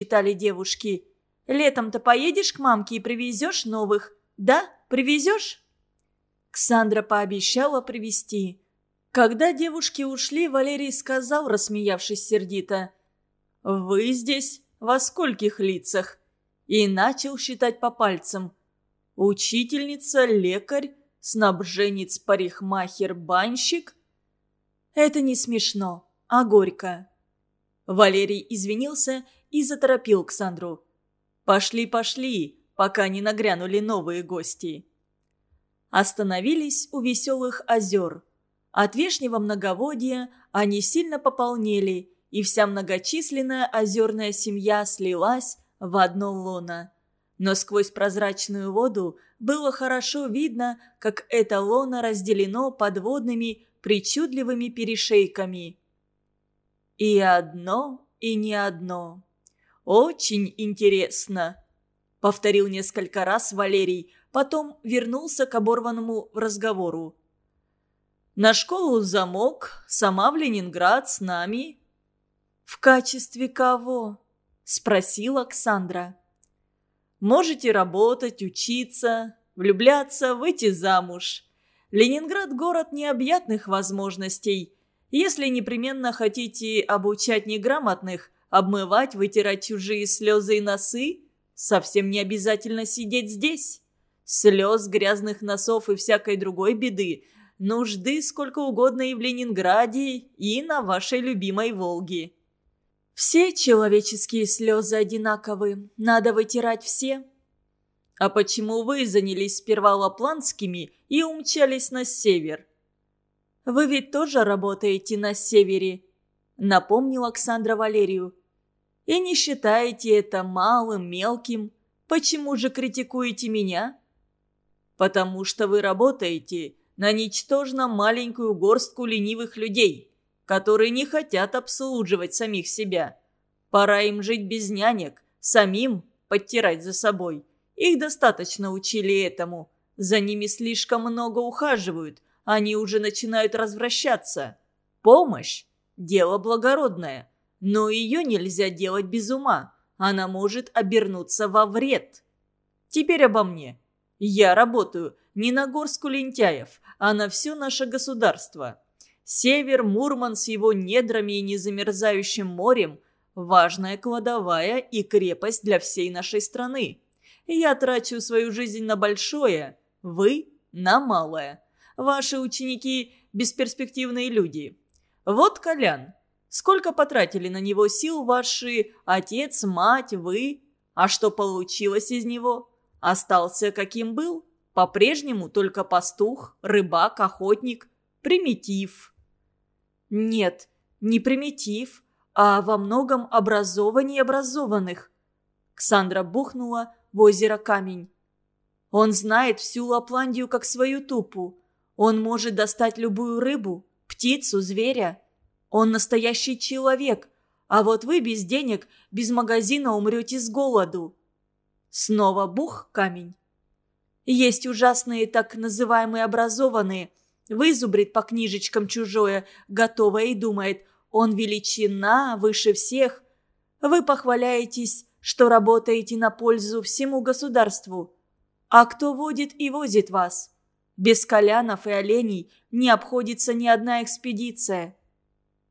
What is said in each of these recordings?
читали девушки. «Летом-то поедешь к мамке и привезешь новых? Да, привезешь?» Ксандра пообещала привезти. Когда девушки ушли, Валерий сказал, рассмеявшись сердито. «Вы здесь во скольких лицах?» И начал считать по пальцам. «Учительница, лекарь, снабженец, парикмахер, банщик?» «Это не смешно, а горько». Валерий извинился и заторопил Ксандру. «Пошли, пошли, пока не нагрянули новые гости». Остановились у веселых озер. От вешнего многоводья они сильно пополнели, и вся многочисленная озерная семья слилась в одно лоно. Но сквозь прозрачную воду было хорошо видно, как это лоно разделено подводными причудливыми перешейками. И одно, и не одно. Очень интересно, повторил несколько раз Валерий, потом вернулся к оборванному разговору. «На школу замок, сама в Ленинград с нами». «В качестве кого?» – спросила Оксандра. «Можете работать, учиться, влюбляться, выйти замуж. Ленинград – город необъятных возможностей. Если непременно хотите обучать неграмотных, обмывать, вытирать чужие слезы и носы, совсем не обязательно сидеть здесь». Слез, грязных носов и всякой другой беды. Нужды сколько угодно и в Ленинграде, и на вашей любимой Волге. Все человеческие слезы одинаковы. Надо вытирать все. А почему вы занялись сперва лапландскими и умчались на север? Вы ведь тоже работаете на севере, напомнил Оксандра Валерию. И не считаете это малым, мелким. Почему же критикуете меня? Потому что вы работаете на ничтожно маленькую горстку ленивых людей, которые не хотят обслуживать самих себя. Пора им жить без нянек, самим подтирать за собой. Их достаточно учили этому. За ними слишком много ухаживают, они уже начинают развращаться. Помощь – дело благородное, но ее нельзя делать без ума. Она может обернуться во вред. Теперь обо мне – я работаю не на горстку лентяев, а на все наше государство. Север, Мурман с его недрами и незамерзающим морем – важная кладовая и крепость для всей нашей страны. Я трачу свою жизнь на большое, вы – на малое. Ваши ученики – бесперспективные люди. Вот Колян. Сколько потратили на него сил ваши отец, мать, вы? А что получилось из него? Остался каким был, по-прежнему только пастух, рыбак, охотник, примитив. Нет, не примитив, а во многом образованнее образованных. Ксандра бухнула в озеро камень. Он знает всю Лапландию как свою тупу. Он может достать любую рыбу, птицу, зверя. Он настоящий человек, а вот вы без денег, без магазина умрете с голоду. Снова бух камень. Есть ужасные так называемые образованные. Вызубрит по книжечкам чужое, готовое и думает, он величина, выше всех. Вы похваляетесь, что работаете на пользу всему государству. А кто водит и возит вас? Без колянов и оленей не обходится ни одна экспедиция.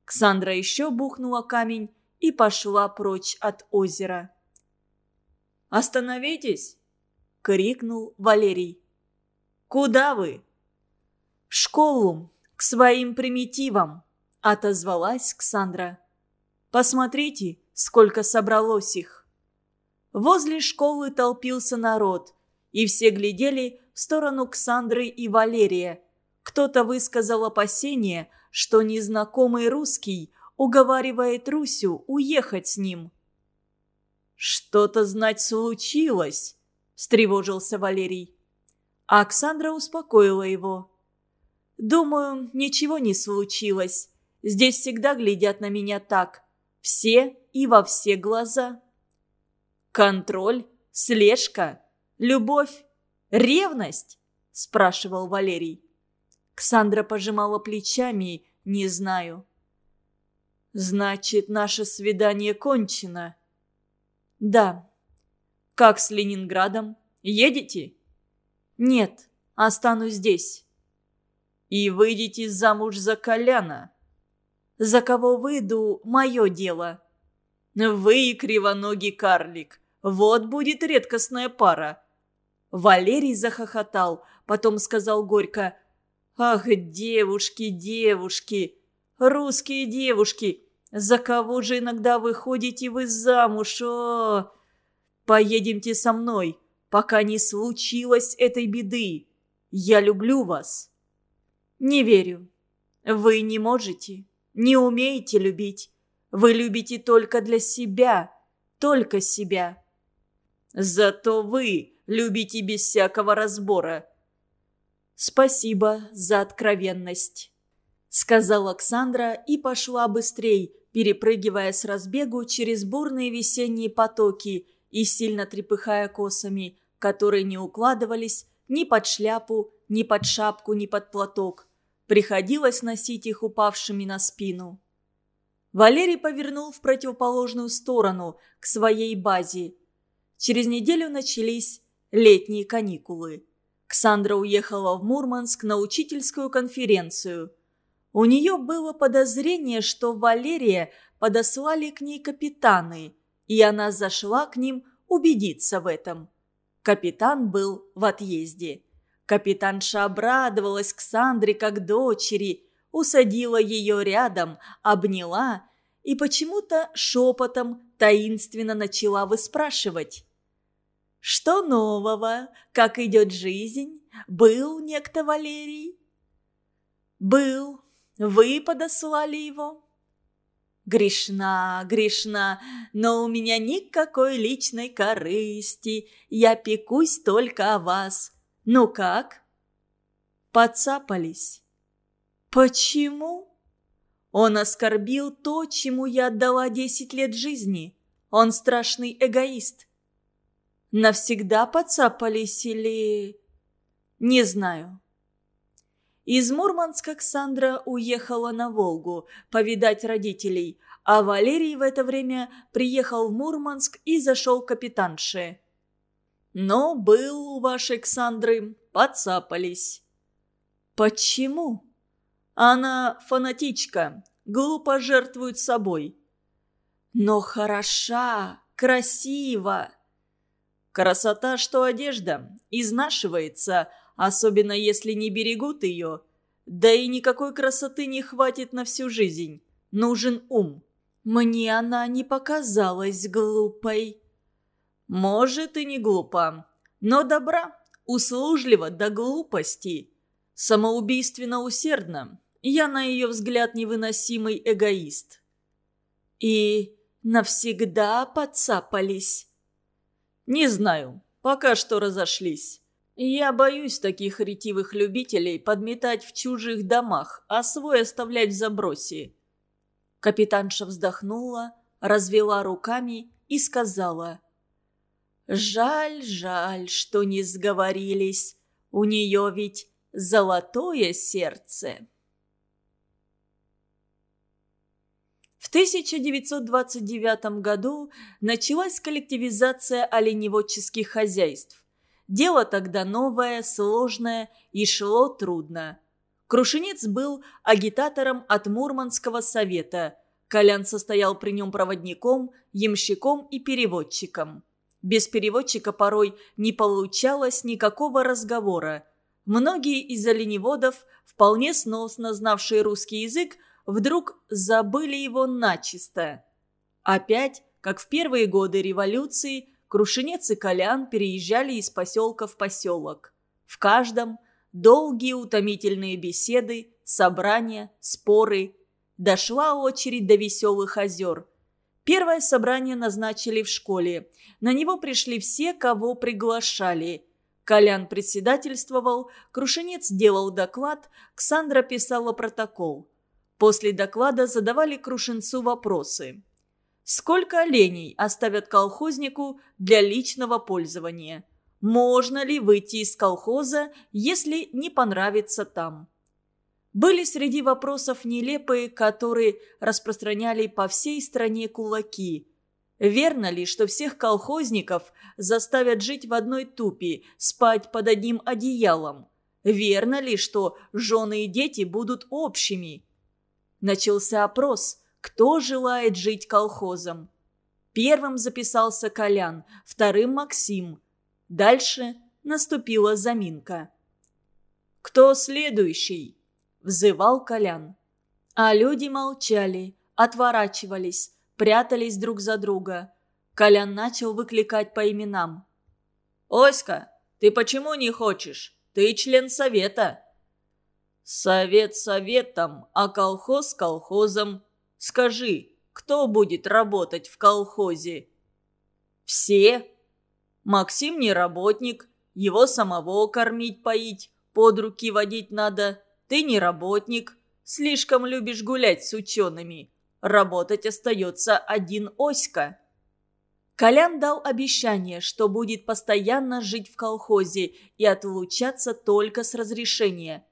Ксандра еще бухнула камень и пошла прочь от озера. «Остановитесь!» — крикнул Валерий. «Куда вы?» «В школу, к своим примитивам», — отозвалась Ксандра. «Посмотрите, сколько собралось их». Возле школы толпился народ, и все глядели в сторону Ксандры и Валерия. Кто-то высказал опасение, что незнакомый русский уговаривает Русю уехать с ним – «Что-то, знать, случилось», – встревожился Валерий. А Оксандра успокоила его. «Думаю, ничего не случилось. Здесь всегда глядят на меня так. Все и во все глаза». «Контроль? Слежка? Любовь? Ревность?» – спрашивал Валерий. Ксандра пожимала плечами, не знаю. «Значит, наше свидание кончено», «Да». «Как с Ленинградом? Едете?» «Нет, останусь здесь». «И выйдете замуж за Коляна?» «За кого выйду, мое дело». «Вы и кривоногий карлик. Вот будет редкостная пара». Валерий захохотал, потом сказал горько. «Ах, девушки, девушки, русские девушки, за кого же иногда выходите вы замуж? О, поедемте со мной, пока не случилось этой беды. Я люблю вас». «Не верю. Вы не можете, не умеете любить. Вы любите только для себя, только себя. Зато вы любите без всякого разбора. Спасибо за откровенность, сказала Александра и пошла быстрей, перепрыгивая с разбегу через бурные весенние потоки и сильно трепыхая косами, которые не укладывались ни под шляпу, ни под шапку, ни под платок. Приходилось носить их упавшими на спину. Валерий повернул в противоположную сторону, к своей базе. Через неделю начались летние каникулы. Ксандра уехала в Мурманск на учительскую конференцию. У нее было подозрение, что Валерия подослали к ней капитаны, и она зашла к ним убедиться в этом. Капитан был в отъезде. Капитанша обрадовалась Ксандре как дочери, усадила ее рядом, обняла и почему-то шепотом таинственно начала выспрашивать. «Что нового? Как идет жизнь? Был некто Валерий?» «Был. Вы подослали его?» «Грешна, грешна, но у меня никакой личной корысти. Я пекусь только о вас. Ну как?» Подцапались. «Почему?» Он оскорбил то, чему я отдала десять лет жизни. Он страшный эгоист. Навсегда подцапались или... Не знаю. Из Мурманска Ксандра уехала на Волгу повидать родителей, а Валерий в это время приехал в Мурманск и зашел к капитанше. Но был у вашей Ксандры, подцапались. Почему? Она фанатичка, глупо жертвует собой. Но хороша, красива. Красота, что одежда, изнашивается, особенно если не берегут ее. Да и никакой красоты не хватит на всю жизнь. Нужен ум. Мне она не показалась глупой. Может и не глупа, но добра, услужлива до глупости. Самоубийственно усердна, я, на ее взгляд, невыносимый эгоист. И навсегда подцапались. Не знаю, пока что разошлись. Я боюсь таких ретивых любителей подметать в чужих домах, а свой оставлять в забросе. Капитанша вздохнула, развела руками и сказала. «Жаль, жаль, что не сговорились. У нее ведь золотое сердце». В 1929 году началась коллективизация оленеводческих хозяйств. Дело тогда новое, сложное и шло трудно. Крушенец был агитатором от Мурманского совета. Колян состоял при нем проводником, ямщиком и переводчиком. Без переводчика порой не получалось никакого разговора. Многие из оленеводов, вполне сносно знавшие русский язык, вдруг забыли его начисто. Опять, как в первые годы революции, Крушенец и Колян переезжали из поселка в поселок. В каждом долгие утомительные беседы, собрания, споры. Дошла очередь до веселых озер. Первое собрание назначили в школе. На него пришли все, кого приглашали. Колян председательствовал, Крушенец делал доклад, Ксандра писала протокол. После доклада задавали Крушенцу вопросы. Сколько оленей оставят колхознику для личного пользования? Можно ли выйти из колхоза, если не понравится там? Были среди вопросов нелепые, которые распространяли по всей стране кулаки. Верно ли, что всех колхозников заставят жить в одной тупе, спать под одним одеялом? Верно ли, что жены и дети будут общими? Начался опрос, кто желает жить колхозом. Первым записался Колян, вторым Максим. Дальше наступила заминка. «Кто следующий?» – взывал Колян. А люди молчали, отворачивались, прятались друг за друга. Колян начал выкликать по именам. «Оська, ты почему не хочешь? Ты член совета». «Совет советом, а колхоз колхозом. Скажи, кто будет работать в колхозе?» «Все. Максим не работник, его самого кормить, поить, под руки водить надо. Ты не работник, слишком любишь гулять с учеными. Работать остается один Оська». Колян дал обещание, что будет постоянно жить в колхозе и отлучаться только с разрешения.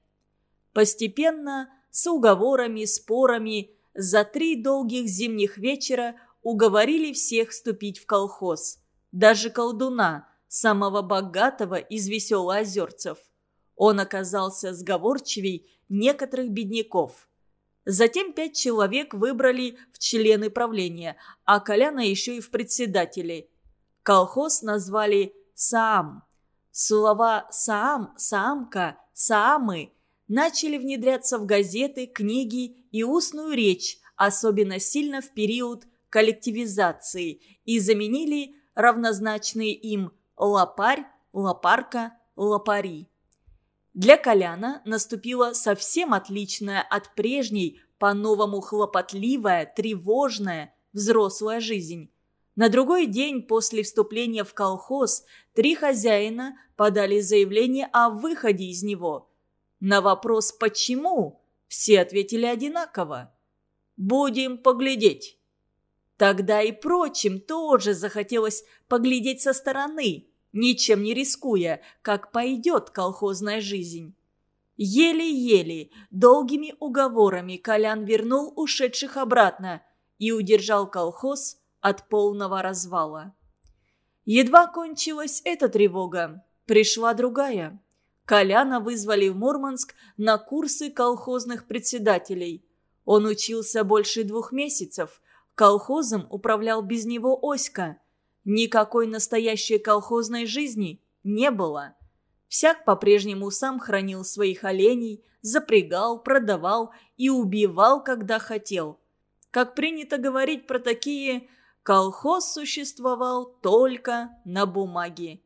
Постепенно, с уговорами, спорами, за три долгих зимних вечера уговорили всех вступить в колхоз. Даже колдуна, самого богатого из веселоозерцев. Он оказался сговорчивей некоторых бедняков. Затем пять человек выбрали в члены правления, а Коляна еще и в председатели. Колхоз назвали «Саам». Слова «Саам», «Саамка», «Саамы» начали внедряться в газеты, книги и устную речь, особенно сильно в период коллективизации, и заменили равнозначные им «лопарь», «лопарка», «лопари». Для Коляна наступила совсем отличная от прежней, по-новому хлопотливая, тревожная, взрослая жизнь. На другой день после вступления в колхоз три хозяина подали заявление о выходе из него. На вопрос «почему?» все ответили одинаково. «Будем поглядеть». Тогда и прочим тоже захотелось поглядеть со стороны – ничем не рискуя, как пойдет колхозная жизнь. Еле-еле, долгими уговорами Колян вернул ушедших обратно и удержал колхоз от полного развала. Едва кончилась эта тревога, пришла другая. Коляна вызвали в Мурманск на курсы колхозных председателей. Он учился больше двух месяцев. Колхозом управлял без него Оська – Никакой настоящей колхозной жизни не было. Всяк по-прежнему сам хранил своих оленей, запрягал, продавал и убивал, когда хотел. Как принято говорить про такие, колхоз существовал только на бумаге.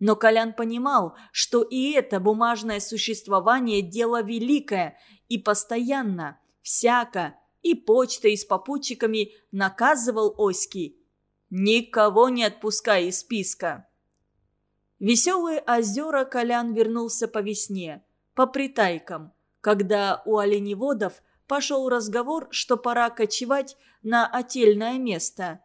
Но Колян понимал, что и это бумажное существование – дело великое и постоянно, всяко, и почтой с попутчиками наказывал Оськи – Никого не отпускай из списка. Веселые озера Колян вернулся по весне, по притайкам, когда у оленеводов пошел разговор, что пора кочевать на отельное место.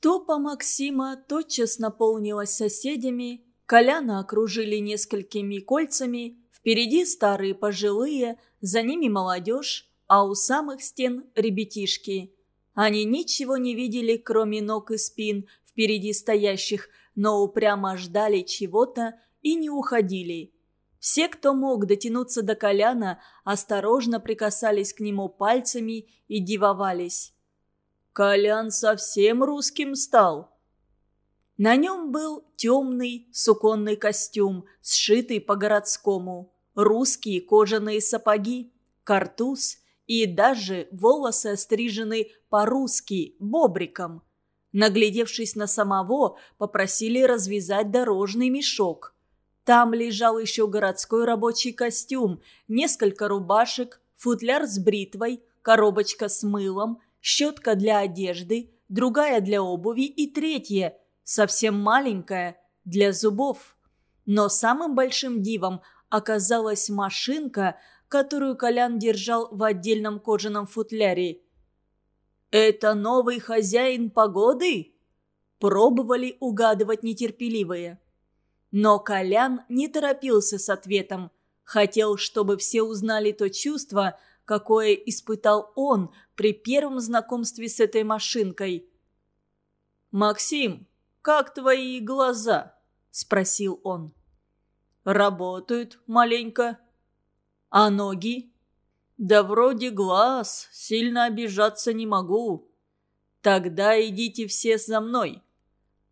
Топа Максима тотчас наполнилась соседями, Коляна окружили несколькими кольцами, впереди старые пожилые, за ними молодежь, а у самых стен ребятишки – они ничего не видели, кроме ног и спин впереди стоящих, но упрямо ждали чего-то и не уходили. Все, кто мог дотянуться до Коляна, осторожно прикасались к нему пальцами и дивовались. «Колян совсем русским стал!» На нем был темный суконный костюм, сшитый по-городскому, русские кожаные сапоги, картуз и даже волосы острижены по-русски, бобриком. Наглядевшись на самого, попросили развязать дорожный мешок. Там лежал еще городской рабочий костюм, несколько рубашек, футляр с бритвой, коробочка с мылом, щетка для одежды, другая для обуви и третья, совсем маленькая, для зубов. Но самым большим дивом оказалась машинка, которую Колян держал в отдельном кожаном футляре. «Это новый хозяин погоды?» Пробовали угадывать нетерпеливые. Но Колян не торопился с ответом. Хотел, чтобы все узнали то чувство, какое испытал он при первом знакомстве с этой машинкой. «Максим, как твои глаза?» – спросил он. «Работают маленько». «А ноги?» «Да вроде глаз, сильно обижаться не могу». «Тогда идите все за мной».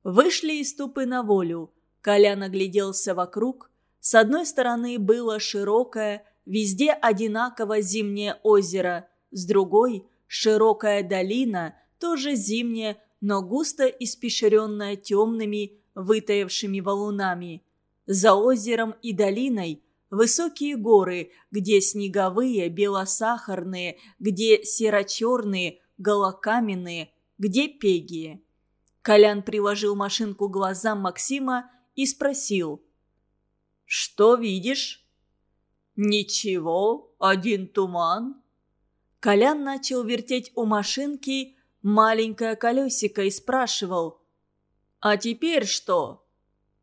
Вышли из тупы на волю. Колян огляделся вокруг. С одной стороны было широкое, везде одинаково зимнее озеро, с другой – широкая долина, тоже зимняя, но густо испещренная темными, вытаявшими валунами. За озером и долиной высокие горы, где снеговые, белосахарные, где серо-черные, голокаменные, где пегие. Колян приложил машинку глазам Максима и спросил. «Что видишь?» «Ничего, один туман». Колян начал вертеть у машинки маленькое колесико и спрашивал. «А теперь что?»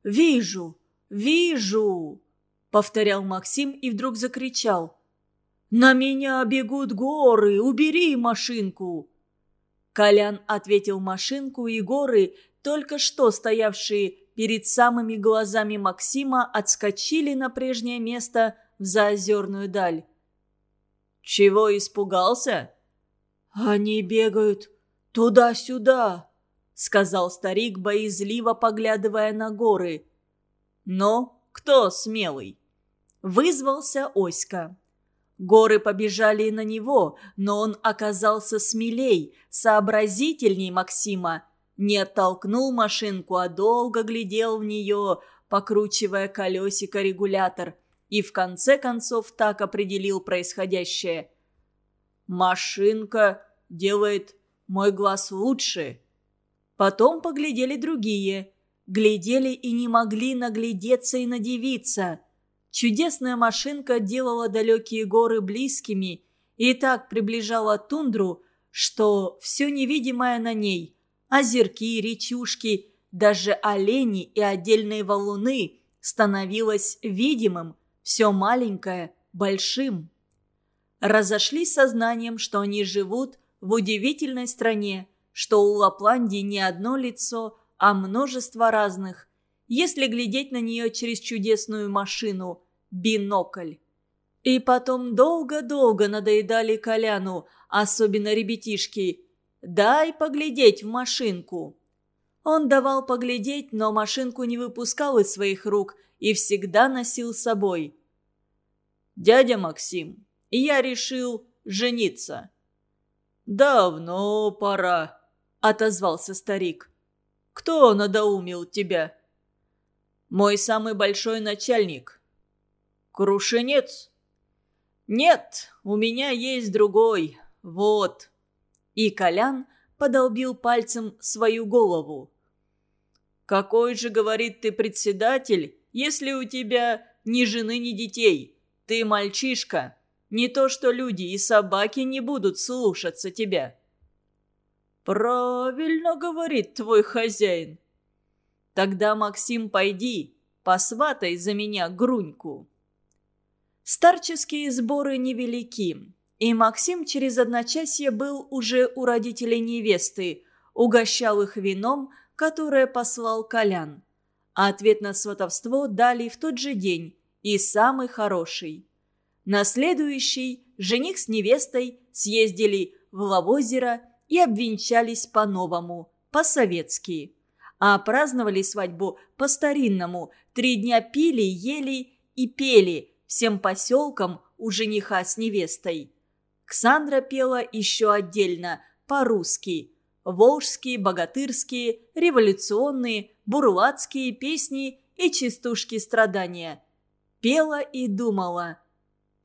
«Вижу, вижу!» — повторял Максим и вдруг закричал. «На меня бегут горы! Убери машинку!» Колян ответил машинку, и горы, только что стоявшие перед самыми глазами Максима, отскочили на прежнее место в заозерную даль. «Чего испугался?» «Они бегают туда-сюда», — сказал старик, боязливо поглядывая на горы. «Но кто смелый?» Вызвался Оська. Горы побежали на него, но он оказался смелей, сообразительней Максима. Не оттолкнул машинку, а долго глядел в нее, покручивая колесико-регулятор. И в конце концов так определил происходящее. «Машинка делает мой глаз лучше». Потом поглядели другие. Глядели и не могли наглядеться и надевиться. Чудесная машинка делала далекие горы близкими и так приближала тундру, что все невидимое на ней – озерки, речушки, даже олени и отдельные валуны – становилось видимым, все маленькое – большим. Разошлись сознанием, что они живут в удивительной стране, что у Лапландии не одно лицо, а множество разных. Если глядеть на нее через чудесную машину – бинокль. И потом долго-долго надоедали Коляну, особенно ребятишки. «Дай поглядеть в машинку». Он давал поглядеть, но машинку не выпускал из своих рук и всегда носил с собой. «Дядя Максим, я решил жениться». «Давно пора», — отозвался старик. «Кто надоумил тебя?» «Мой самый большой начальник». «Крушенец?» «Нет, у меня есть другой. Вот». И Колян подолбил пальцем свою голову. «Какой же, говорит ты, председатель, если у тебя ни жены, ни детей? Ты мальчишка. Не то что люди и собаки не будут слушаться тебя». «Правильно говорит твой хозяин». «Тогда, Максим, пойди, посватай за меня груньку». Старческие сборы невелики, и Максим через одночасье был уже у родителей невесты, угощал их вином, которое послал Колян. А ответ на сватовство дали в тот же день, и самый хороший. На следующий жених с невестой съездили в Лавозеро и обвенчались по-новому, по-советски. А праздновали свадьбу по-старинному, три дня пили, ели и пели – всем поселкам у жениха с невестой. Ксандра пела еще отдельно, по-русски. Волжские, богатырские, революционные, бурлацкие песни и частушки страдания. Пела и думала.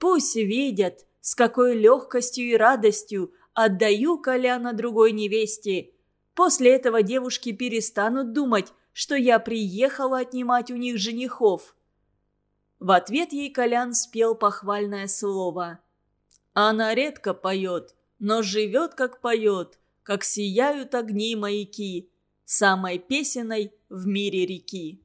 Пусть видят, с какой легкостью и радостью отдаю Коляна другой невесте. После этого девушки перестанут думать, что я приехала отнимать у них женихов. В ответ ей Колян спел похвальное слово. «Она редко поет, но живет, как поет, как сияют огни маяки, самой песенной в мире реки».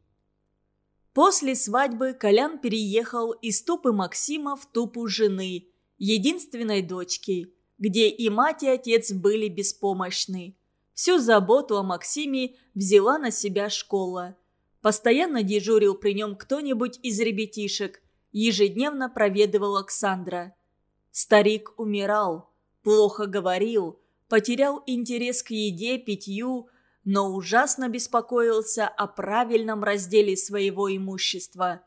После свадьбы Колян переехал из тупы Максима в тупу жены, единственной дочки, где и мать, и отец были беспомощны. Всю заботу о Максиме взяла на себя школа. Постоянно дежурил при нем кто-нибудь из ребятишек. Ежедневно проведывал Александра. Старик умирал, плохо говорил, потерял интерес к еде, питью, но ужасно беспокоился о правильном разделе своего имущества.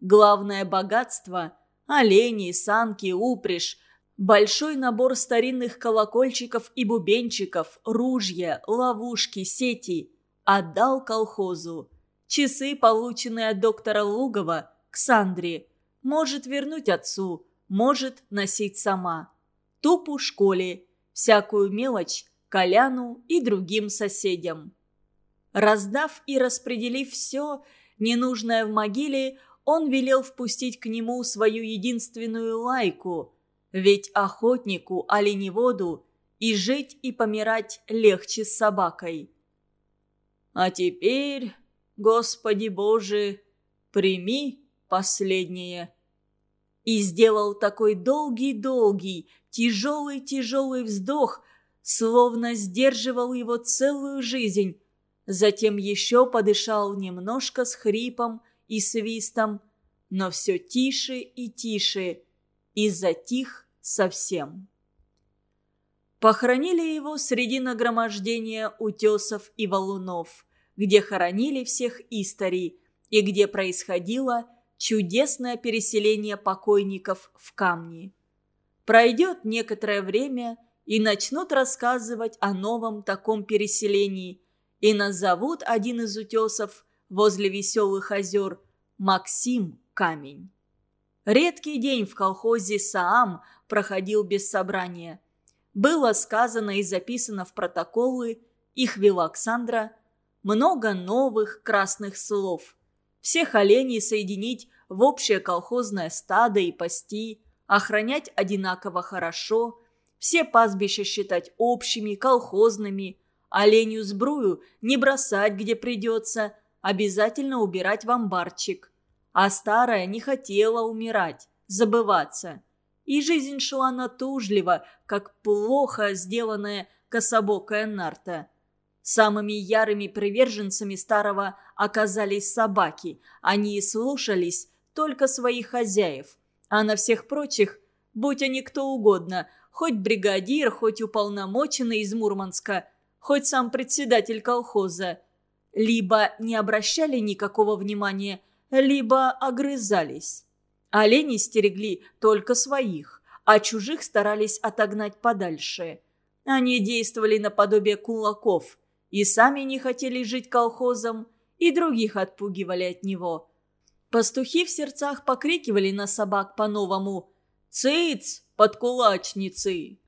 Главное богатство – олени, санки, упряжь, большой набор старинных колокольчиков и бубенчиков, ружья, ловушки, сети – отдал колхозу. Часы, полученные от доктора Лугова, Ксандре, может вернуть отцу, может носить сама. Тупу школе, всякую мелочь Коляну и другим соседям. Раздав и распределив все, ненужное в могиле, он велел впустить к нему свою единственную лайку, ведь охотнику, оленеводу, и жить и помирать легче с собакой. А теперь Господи Боже, прими последнее». И сделал такой долгий-долгий, тяжелый-тяжелый вздох, словно сдерживал его целую жизнь. Затем еще подышал немножко с хрипом и свистом, но все тише и тише, и затих совсем. Похоронили его среди нагромождения утесов и валунов – где хоронили всех историй и где происходило чудесное переселение покойников в камни. Пройдет некоторое время, и начнут рассказывать о новом таком переселении, и назовут один из утесов возле веселых озер Максим Камень. Редкий день в колхозе Саам проходил без собрания. Было сказано и записано в протоколы, их вел Оксандра – много новых красных слов. Всех оленей соединить в общее колхозное стадо и пасти, охранять одинаково хорошо, все пастбища считать общими, колхозными, оленью сбрую не бросать, где придется, обязательно убирать в амбарчик. А старая не хотела умирать, забываться. И жизнь шла натужливо, как плохо сделанная кособокая нарта – Самыми ярыми приверженцами старого оказались собаки. Они слушались только своих хозяев. А на всех прочих, будь они кто угодно, хоть бригадир, хоть уполномоченный из Мурманска, хоть сам председатель колхоза, либо не обращали никакого внимания, либо огрызались. Олени стерегли только своих, а чужих старались отогнать подальше. Они действовали наподобие кулаков – и сами не хотели жить колхозом, и других отпугивали от него. Пастухи в сердцах покрикивали на собак по-новому «Цыц, подкулачницы!».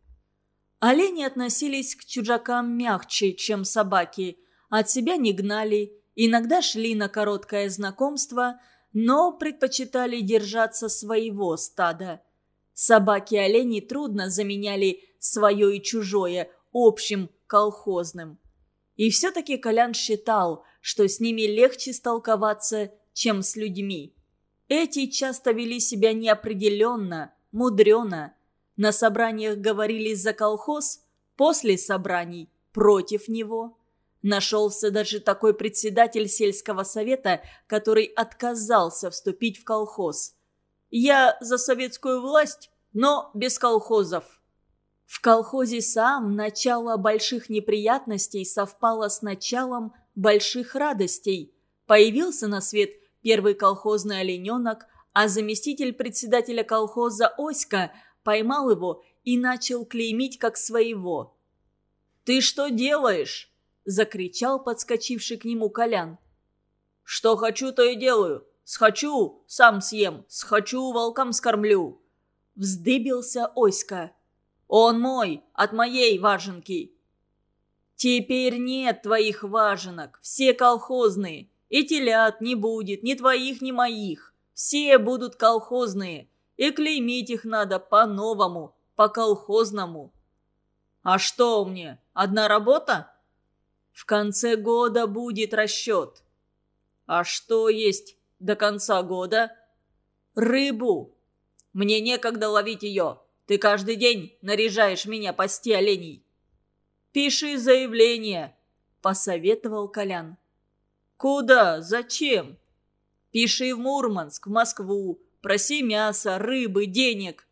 Олени относились к чужакам мягче, чем собаки, от себя не гнали, иногда шли на короткое знакомство, но предпочитали держаться своего стада. Собаки-олени трудно заменяли свое и чужое общим колхозным. И все-таки Колян считал, что с ними легче столковаться, чем с людьми. Эти часто вели себя неопределенно, мудрено. На собраниях говорили за колхоз, после собраний против него. Нашелся даже такой председатель сельского совета, который отказался вступить в колхоз. «Я за советскую власть, но без колхозов». В колхозе сам начало больших неприятностей совпало с началом больших радостей. Появился на свет первый колхозный олененок, а заместитель председателя колхоза Оська поймал его и начал клеймить как своего. «Ты что делаешь?» – закричал подскочивший к нему Колян. «Что хочу, то и делаю. Схочу, сам съем. Схочу, волкам скормлю». Вздыбился Оська. Он мой, от моей важенки. Теперь нет твоих важенок, все колхозные. И телят не будет, ни твоих, ни моих. Все будут колхозные. И клеймить их надо по-новому, по-колхозному. А что мне, одна работа? В конце года будет расчет. А что есть до конца года? Рыбу. Мне некогда ловить ее. Ты каждый день наряжаешь меня пасти оленей». «Пиши заявление», – посоветовал Колян. «Куда? Зачем?» «Пиши в Мурманск, в Москву. Проси мяса, рыбы, денег».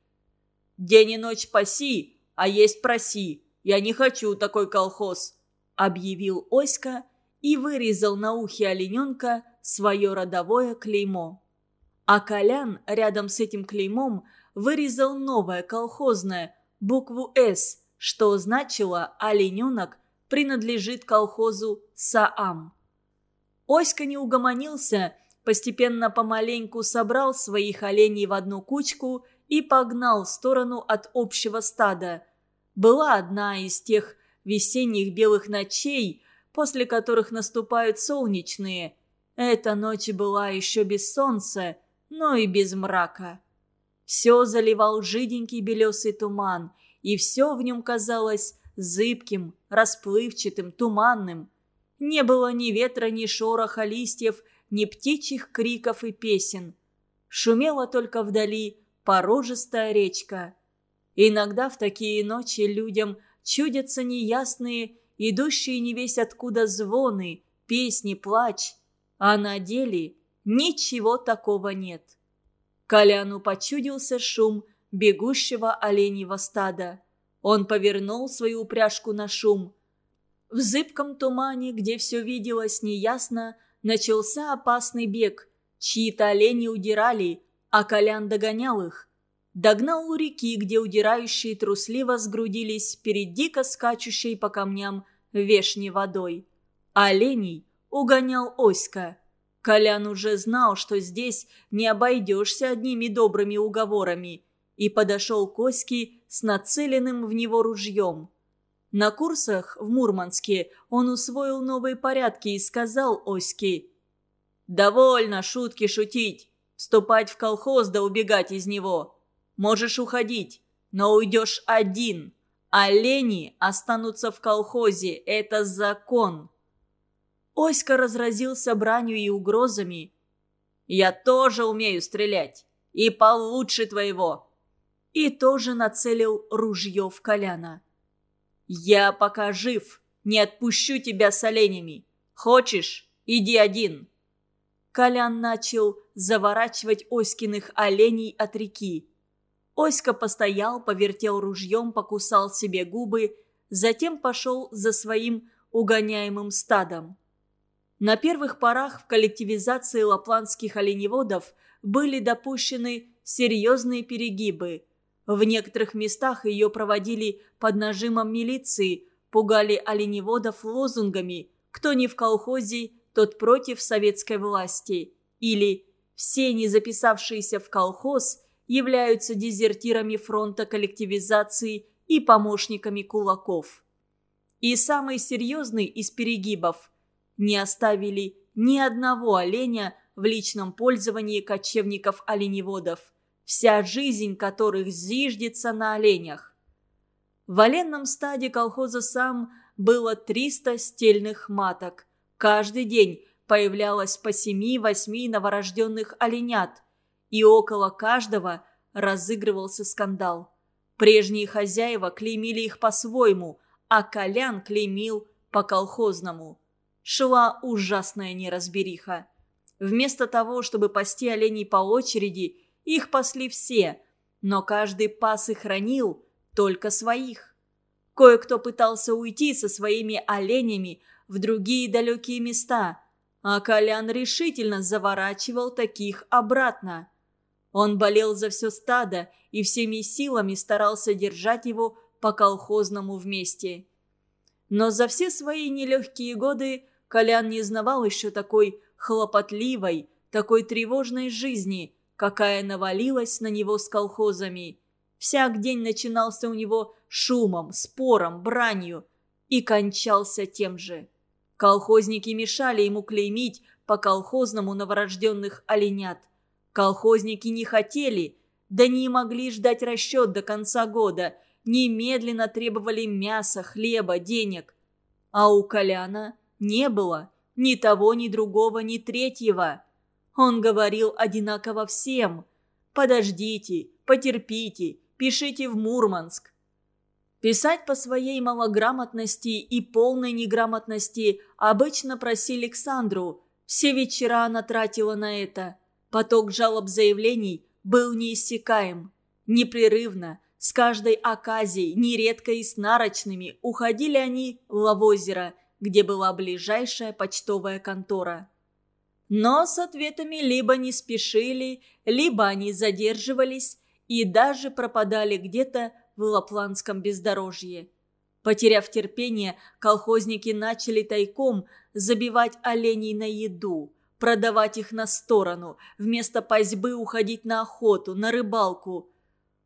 «День и ночь паси, а есть проси. Я не хочу такой колхоз», – объявил Оська и вырезал на ухе олененка свое родовое клеймо. А Колян рядом с этим клеймом вырезал новое колхозное, букву «С», что значило «олененок» принадлежит колхозу «Саам». Оська не угомонился, постепенно помаленьку собрал своих оленей в одну кучку и погнал в сторону от общего стада. Была одна из тех весенних белых ночей, после которых наступают солнечные. Эта ночь была еще без солнца, но и без мрака. Все заливал жиденький белесый туман, и все в нем казалось зыбким, расплывчатым, туманным. Не было ни ветра, ни шороха листьев, ни птичьих криков и песен. Шумела только вдали порожистая речка. Иногда в такие ночи людям чудятся неясные, идущие не весь откуда звоны, песни, плач, а на деле ничего такого нет. Коляну почудился шум бегущего оленьего стада. Он повернул свою упряжку на шум. В зыбком тумане, где все виделось неясно, начался опасный бег. Чьи-то олени удирали, а Колян догонял их. Догнал у реки, где удирающие трусливо сгрудились перед дико скачущей по камням вешней водой. Оленей угонял Оська. Колян уже знал, что здесь не обойдешься одними добрыми уговорами, и подошел к Оське с нацеленным в него ружьем. На курсах в Мурманске он усвоил новые порядки и сказал Оське «Довольно шутки шутить, вступать в колхоз да убегать из него. Можешь уходить, но уйдешь один. Олени останутся в колхозе, это закон». Оська разразился бранью и угрозами. «Я тоже умею стрелять. И получше твоего!» И тоже нацелил ружье в Коляна. «Я пока жив, не отпущу тебя с оленями. Хочешь, иди один». Колян начал заворачивать Оськиных оленей от реки. Оська постоял, повертел ружьем, покусал себе губы, затем пошел за своим угоняемым стадом. На первых порах в коллективизации лапландских оленеводов были допущены серьезные перегибы. В некоторых местах ее проводили под нажимом милиции, пугали оленеводов лозунгами «Кто не в колхозе, тот против советской власти» или «Все не записавшиеся в колхоз являются дезертирами фронта коллективизации и помощниками кулаков». И самый серьезный из перегибов – не оставили ни одного оленя в личном пользовании кочевников-оленеводов, вся жизнь которых зиждется на оленях. В оленном стаде колхоза сам было 300 стельных маток. Каждый день появлялось по семи-восьми новорожденных оленят, и около каждого разыгрывался скандал. Прежние хозяева клеймили их по-своему, а Колян клеймил по-колхозному шла ужасная неразбериха. Вместо того, чтобы пасти оленей по очереди, их пасли все, но каждый пас и хранил только своих. Кое-кто пытался уйти со своими оленями в другие далекие места, а Колян решительно заворачивал таких обратно. Он болел за все стадо и всеми силами старался держать его по колхозному вместе. Но за все свои нелегкие годы Колян не знавал еще такой хлопотливой, такой тревожной жизни, какая навалилась на него с колхозами. Всяк день начинался у него шумом, спором, бранью и кончался тем же. Колхозники мешали ему клеймить по-колхозному новорожденных оленят. Колхозники не хотели, да не могли ждать расчет до конца года, немедленно требовали мяса, хлеба, денег. А у Коляна не было ни того, ни другого, ни третьего. Он говорил одинаково всем. «Подождите, потерпите, пишите в Мурманск». Писать по своей малограмотности и полной неграмотности обычно просили Александру. Все вечера она тратила на это. Поток жалоб заявлений был неиссякаем. Непрерывно, с каждой оказией, нередко и с нарочными, уходили они в Лавозеро, где была ближайшая почтовая контора. Но с ответами либо не спешили, либо они задерживались и даже пропадали где-то в Лапландском бездорожье. Потеряв терпение, колхозники начали тайком забивать оленей на еду, продавать их на сторону, вместо пасьбы уходить на охоту, на рыбалку.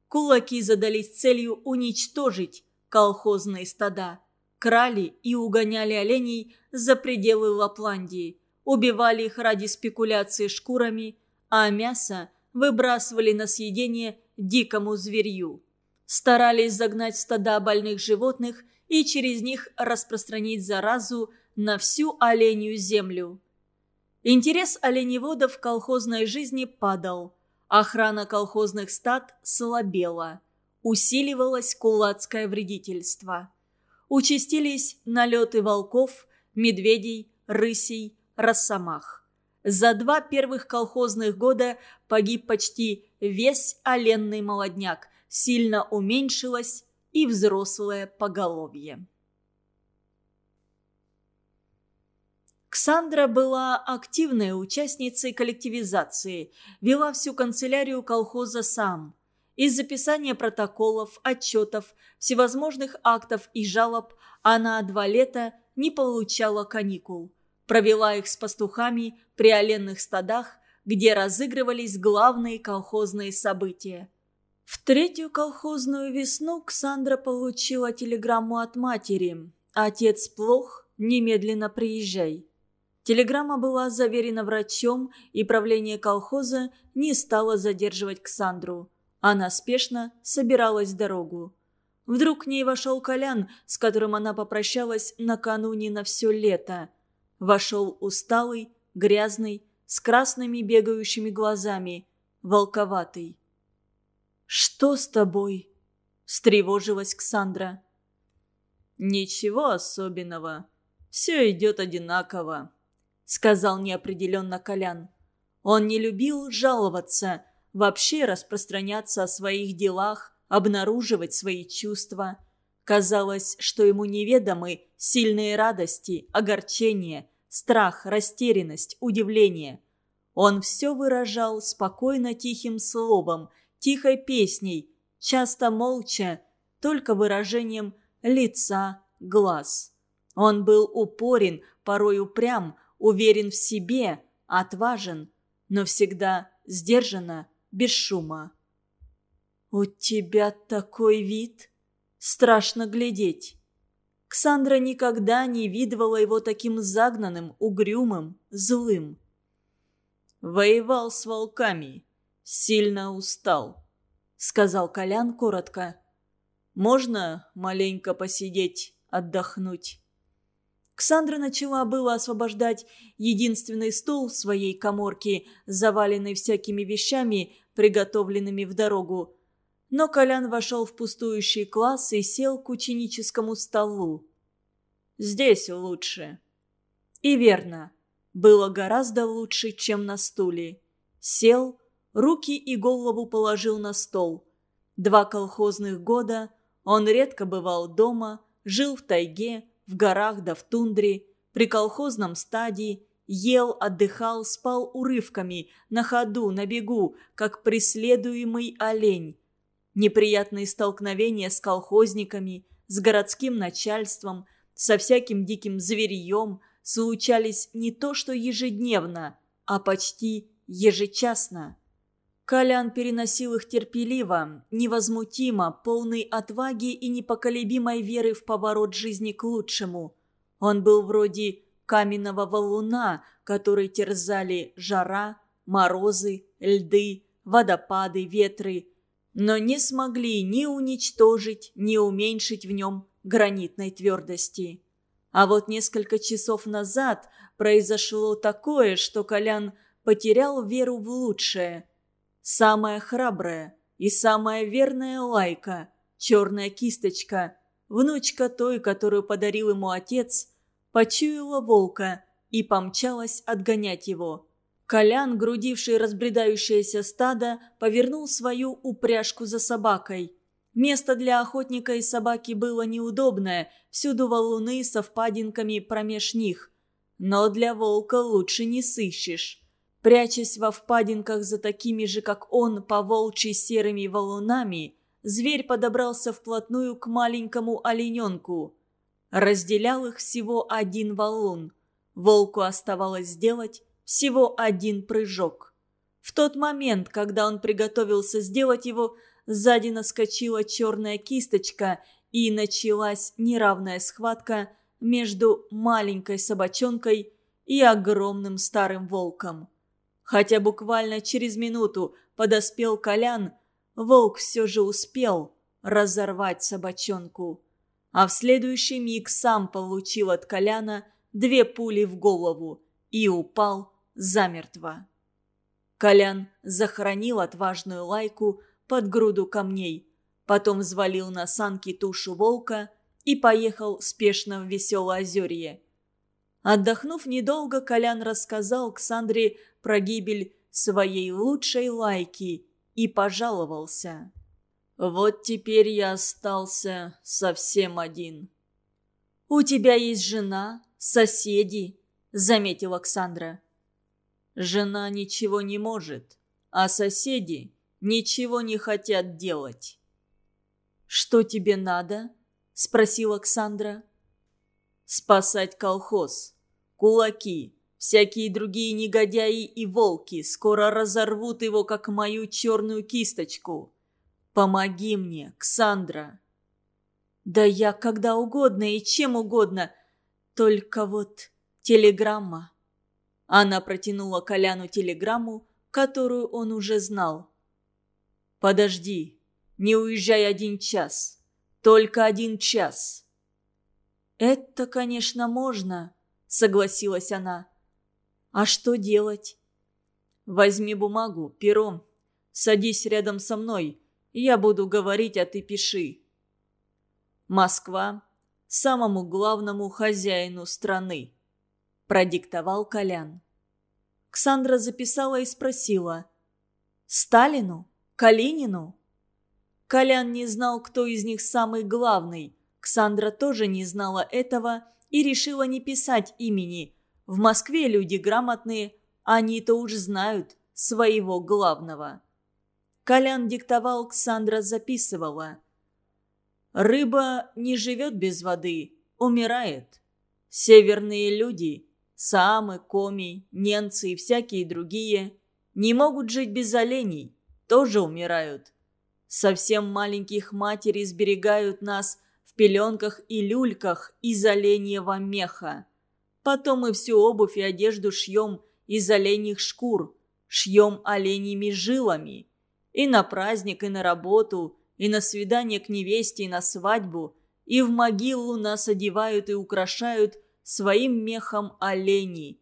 Кулаки задались целью уничтожить колхозные стада. Крали и угоняли оленей за пределы Лапландии, убивали их ради спекуляции шкурами, а мясо выбрасывали на съедение дикому зверью старались загнать стада больных животных и через них распространить заразу на всю оленью землю. Интерес оленеводов в колхозной жизни падал. Охрана колхозных стад слабела. Усиливалось кулацкое вредительство. Участились налеты волков, медведей, рысей, росомах. За два первых колхозных года погиб почти весь оленный молодняк – сильно уменьшилось и взрослое поголовье. Ксандра была активной участницей коллективизации, вела всю канцелярию колхоза сам. Из записания протоколов, отчетов, всевозможных актов и жалоб она два лета не получала каникул. Провела их с пастухами при оленных стадах, где разыгрывались главные колхозные события – в третью колхозную весну Ксандра получила телеграмму от матери. «Отец плох, немедленно приезжай». Телеграмма была заверена врачом, и правление колхоза не стало задерживать Ксандру. Она спешно собиралась в дорогу. Вдруг к ней вошел Колян, с которым она попрощалась накануне на все лето. Вошел усталый, грязный, с красными бегающими глазами, волковатый. «Что с тобой?» – встревожилась Ксандра. «Ничего особенного. Все идет одинаково», – сказал неопределенно Колян. Он не любил жаловаться, вообще распространяться о своих делах, обнаруживать свои чувства. Казалось, что ему неведомы сильные радости, огорчение, страх, растерянность, удивление. Он все выражал спокойно тихим словом – тихой песней, часто молча, только выражением лица, глаз. Он был упорен, порой упрям, уверен в себе, отважен, но всегда сдержанно, без шума. «У тебя такой вид! Страшно глядеть!» Ксандра никогда не видывала его таким загнанным, угрюмым, злым. «Воевал с волками», сильно устал», — сказал Колян коротко. «Можно маленько посидеть, отдохнуть?» Ксандра начала было освобождать единственный стул в своей коморке, заваленный всякими вещами, приготовленными в дорогу. Но Колян вошел в пустующий класс и сел к ученическому столу. «Здесь лучше». И верно, было гораздо лучше, чем на стуле. Сел, руки и голову положил на стол. Два колхозных года он редко бывал дома, жил в тайге, в горах да в тундре, при колхозном стадии, ел, отдыхал, спал урывками, на ходу, на бегу, как преследуемый олень. Неприятные столкновения с колхозниками, с городским начальством, со всяким диким зверьем случались не то что ежедневно, а почти ежечасно. Колян переносил их терпеливо, невозмутимо, полный отваги и непоколебимой веры в поворот жизни к лучшему. Он был вроде каменного валуна, который терзали жара, морозы, льды, водопады, ветры, но не смогли ни уничтожить, ни уменьшить в нем гранитной твердости. А вот несколько часов назад произошло такое, что Колян потерял веру в лучшее – Самая храбрая и самая верная лайка, черная кисточка, внучка той, которую подарил ему отец, почуяла волка и помчалась отгонять его. Колян, грудивший разбредающееся стадо, повернул свою упряжку за собакой. Место для охотника и собаки было неудобное, всюду валуны со впадинками промеж них. Но для волка лучше не сыщешь. Прячась во впадинках за такими же, как он, поволчьи серыми валунами, зверь подобрался вплотную к маленькому олененку. Разделял их всего один валун. Волку оставалось сделать всего один прыжок. В тот момент, когда он приготовился сделать его, сзади наскочила черная кисточка, и началась неравная схватка между маленькой собачонкой и огромным старым волком. Хотя буквально через минуту подоспел Колян, волк все же успел разорвать собачонку. А в следующий миг сам получил от Коляна две пули в голову и упал замертво. Колян захоронил отважную лайку под груду камней, потом взвалил на санки тушу волка и поехал спешно в Веселое озерье. Отдохнув недолго, Колян рассказал Ксандре про гибель своей лучшей лайки и пожаловался. «Вот теперь я остался совсем один». «У тебя есть жена, соседи», — заметила Александра. Жена ничего не может, а соседи ничего не хотят делать. «Что тебе надо?» – спросила Александра. «Спасать колхоз. Кулаки, всякие другие негодяи и волки скоро разорвут его, как мою черную кисточку. Помоги мне, Ксандра!» «Да я когда угодно и чем угодно. Только вот телеграмма». Она протянула Коляну телеграмму, которую он уже знал. «Подожди, не уезжай один час. Только один час». «Это, конечно, можно», — согласилась она. «А что делать?» «Возьми бумагу, перо. Садись рядом со мной. Я буду говорить, а ты пиши». Москва самому главному хозяину страны продиктовал Колян. Ксандра записала и спросила. «Сталину? Калинину?» Колян не знал, кто из них самый главный. Ксандра тоже не знала этого и решила не писать имени. В Москве люди грамотные, они-то уж знают своего главного. Колян диктовал, Ксандра записывала. «Рыба не живет без воды, умирает. Северные люди Самы, коми, ненцы и всякие другие не могут жить без оленей, тоже умирают. Совсем маленьких матери сберегают нас в пеленках и люльках из оленьего меха. Потом мы всю обувь и одежду шьем из оленьих шкур, шьем оленьими жилами. И на праздник, и на работу, и на свидание к невесте, и на свадьбу, и в могилу нас одевают и украшают – своим мехом оленей.